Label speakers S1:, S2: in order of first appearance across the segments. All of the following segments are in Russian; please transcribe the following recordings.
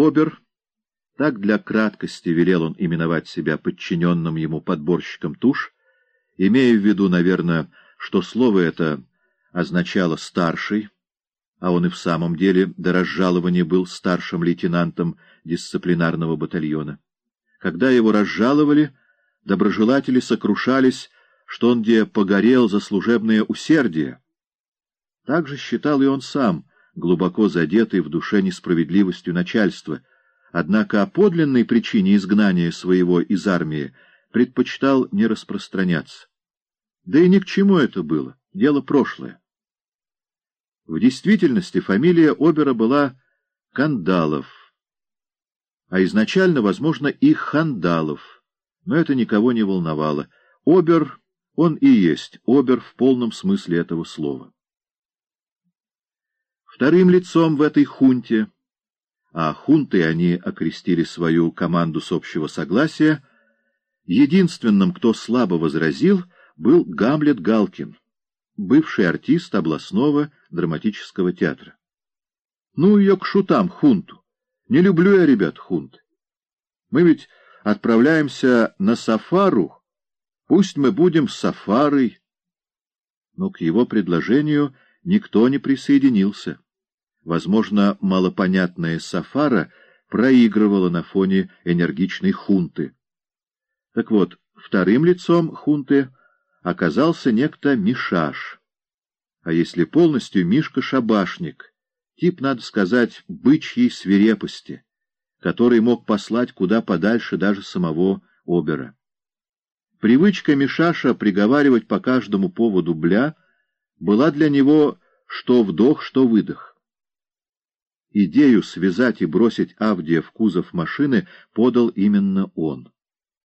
S1: Обер, так для краткости велел он именовать себя подчиненным ему подборщиком туш, имея в виду, наверное, что слово это означало «старший», а он и в самом деле до разжалования был старшим лейтенантом дисциплинарного батальона. Когда его разжаловали, доброжелатели сокрушались, что он где погорел за служебное усердие. Так же считал и он сам, глубоко задетый в душе несправедливостью начальства, однако о подлинной причине изгнания своего из армии предпочитал не распространяться. Да и ни к чему это было, дело прошлое. В действительности фамилия Обера была Кандалов, а изначально, возможно, и Хандалов, но это никого не волновало. Обер, он и есть Обер в полном смысле этого слова. Вторым лицом в этой хунте, а хунтой они окрестили свою команду с общего согласия, единственным, кто слабо возразил, был Гамлет Галкин, бывший артист областного драматического театра. Ну ее к шутам, хунту. Не люблю я, ребят, хунт. Мы ведь отправляемся на сафару, пусть мы будем сафарой. Но к его предложению никто не присоединился. Возможно, малопонятная Сафара проигрывала на фоне энергичной хунты. Так вот, вторым лицом хунты оказался некто Мишаш. А если полностью Мишка-шабашник, тип, надо сказать, бычьей свирепости, который мог послать куда подальше даже самого Обера. Привычка Мишаша приговаривать по каждому поводу «бля» была для него что вдох, что выдох. Идею связать и бросить Авдия в кузов машины подал именно он,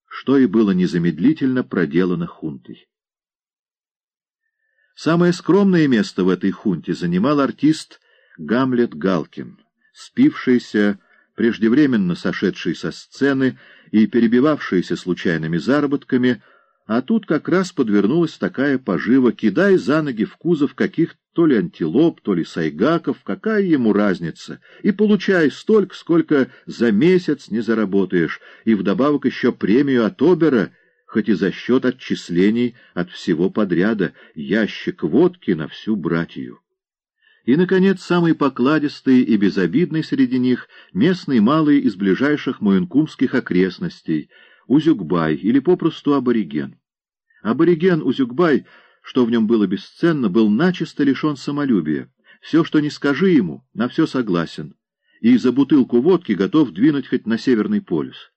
S1: что и было незамедлительно проделано хунтой. Самое скромное место в этой хунте занимал артист Гамлет Галкин, спившийся, преждевременно сошедший со сцены и перебивавшийся случайными заработками, а тут как раз подвернулась такая пожива, кидай за ноги в кузов каких то ли антилоп, то ли сайгаков, какая ему разница, и получай столько, сколько за месяц не заработаешь, и вдобавок еще премию от Обера, хоть и за счет отчислений от всего подряда, ящик водки на всю братью. И, наконец, самый покладистый и безобидный среди них — местный малый из ближайших муэнкумских окрестностей — Узюкбай или попросту абориген. Абориген Узюкбай — что в нем было бесценно, был начисто лишен самолюбия. Все, что не скажи ему, на все согласен. И за бутылку водки готов двинуть хоть на Северный полюс.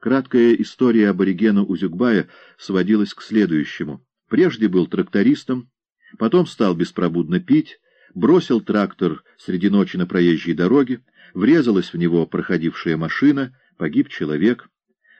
S1: Краткая история аборигена Узюкбая сводилась к следующему. Прежде был трактористом, потом стал беспробудно пить, бросил трактор среди ночи на проезжей дороге, врезалась в него проходившая машина, погиб человек.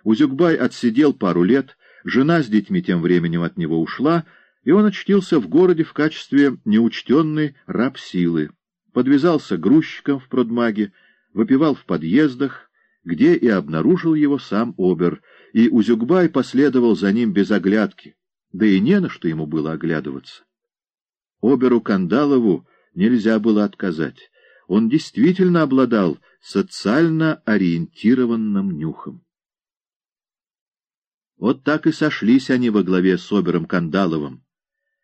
S1: Узюкбай отсидел пару лет, жена с детьми тем временем от него ушла — и он очтился в городе в качестве неучтенной раб силы, подвязался грузчиком в продмаге, выпивал в подъездах, где и обнаружил его сам Обер, и Узюгбай последовал за ним без оглядки, да и не на что ему было оглядываться. Оберу Кандалову нельзя было отказать. Он действительно обладал социально ориентированным нюхом. Вот так и сошлись они во главе с Обером Кандаловым,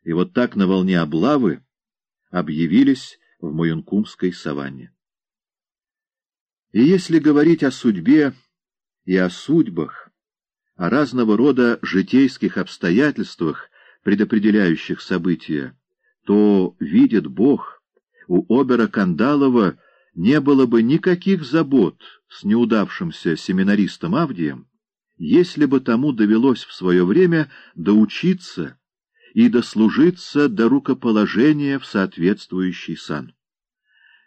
S1: и вот так на волне облавы объявились в Муюнкумской саванне. И если говорить о судьбе и о судьбах, о разного рода житейских обстоятельствах, предопределяющих события, то, видит Бог, у Обера Кандалова не было бы никаких забот с неудавшимся семинаристом Авдием, если бы тому довелось в свое время доучиться и дослужиться до рукоположения в соответствующий сан.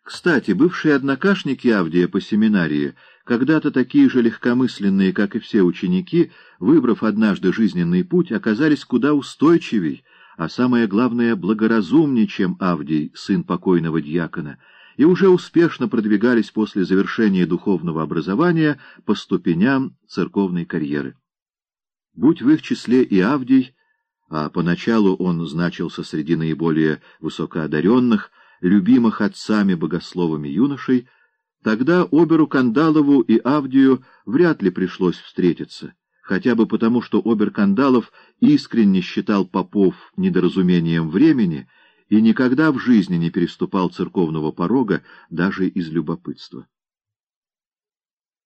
S1: Кстати, бывшие однокашники Авдия по семинарии, когда-то такие же легкомысленные, как и все ученики, выбрав однажды жизненный путь, оказались куда устойчивей, а самое главное, благоразумнее, чем Авдий, сын покойного дьякона, и уже успешно продвигались после завершения духовного образования по ступеням церковной карьеры. Будь в их числе и Авдий, а поначалу он значился среди наиболее высокоодаренных, любимых отцами-богословами юношей, Тогда Оберу Кандалову и Авдию вряд ли пришлось встретиться, хотя бы потому, что Обер Кандалов искренне считал попов недоразумением времени и никогда в жизни не переступал церковного порога даже из любопытства.